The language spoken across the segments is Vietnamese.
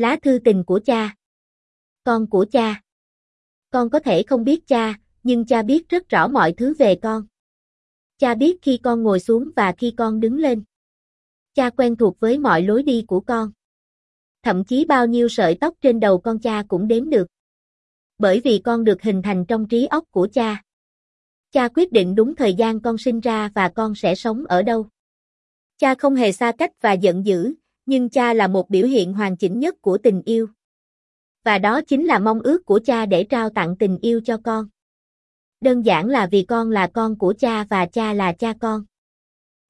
Lá thư tình của cha. Con của cha. Con có thể không biết cha, nhưng cha biết rất rõ mọi thứ về con. Cha biết khi con ngồi xuống và khi con đứng lên. Cha quen thuộc với mọi lối đi của con. Thậm chí bao nhiêu sợi tóc trên đầu con cha cũng đếm được. Bởi vì con được hình thành trong trí óc của cha. Cha quyết định đúng thời gian con sinh ra và con sẽ sống ở đâu. Cha không hề xa cách và giận dữ, nhưng cha là một biểu hiện hoàn chỉnh nhất của tình yêu. Và đó chính là mong ước của cha để trao tặng tình yêu cho con. Đơn giản là vì con là con của cha và cha là cha con.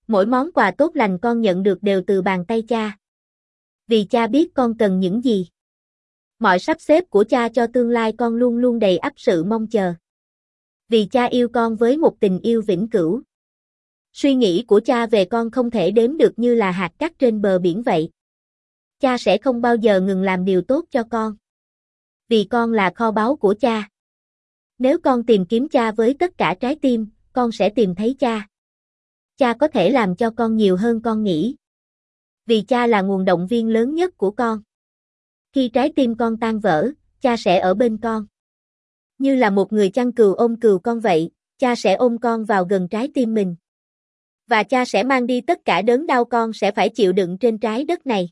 Mỗi món quà tốt lành con nhận được đều từ bàn tay cha. Vì cha biết con cần những gì. Mọi sắp xếp của cha cho tương lai con luôn luôn đầy ắp sự mong chờ. Vì cha yêu con với một tình yêu vĩnh cửu. Suy nghĩ của cha về con không thể đếm được như là hạt cát trên bờ biển vậy. Cha sẽ không bao giờ ngừng làm điều tốt cho con. Vì con là kho báu của cha. Nếu con tìm kiếm cha với tất cả trái tim, con sẽ tìm thấy cha. Cha có thể làm cho con nhiều hơn con nghĩ. Vì cha là nguồn động viên lớn nhất của con. Khi trái tim con tan vỡ, cha sẽ ở bên con. Như là một người chăn cừu ôm cừu con vậy, cha sẽ ôm con vào gần trái tim mình. Và cha sẽ mang đi tất cả đớn đau con sẽ phải chịu đựng trên trái đất này.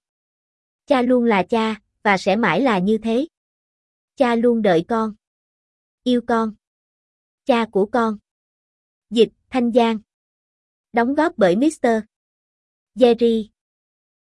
Cha luôn là cha, và sẽ mãi là như thế. Cha luôn đợi con. Yêu con. Cha của con. Dịch, Thanh Giang. Đóng góp bởi Mr. Jerry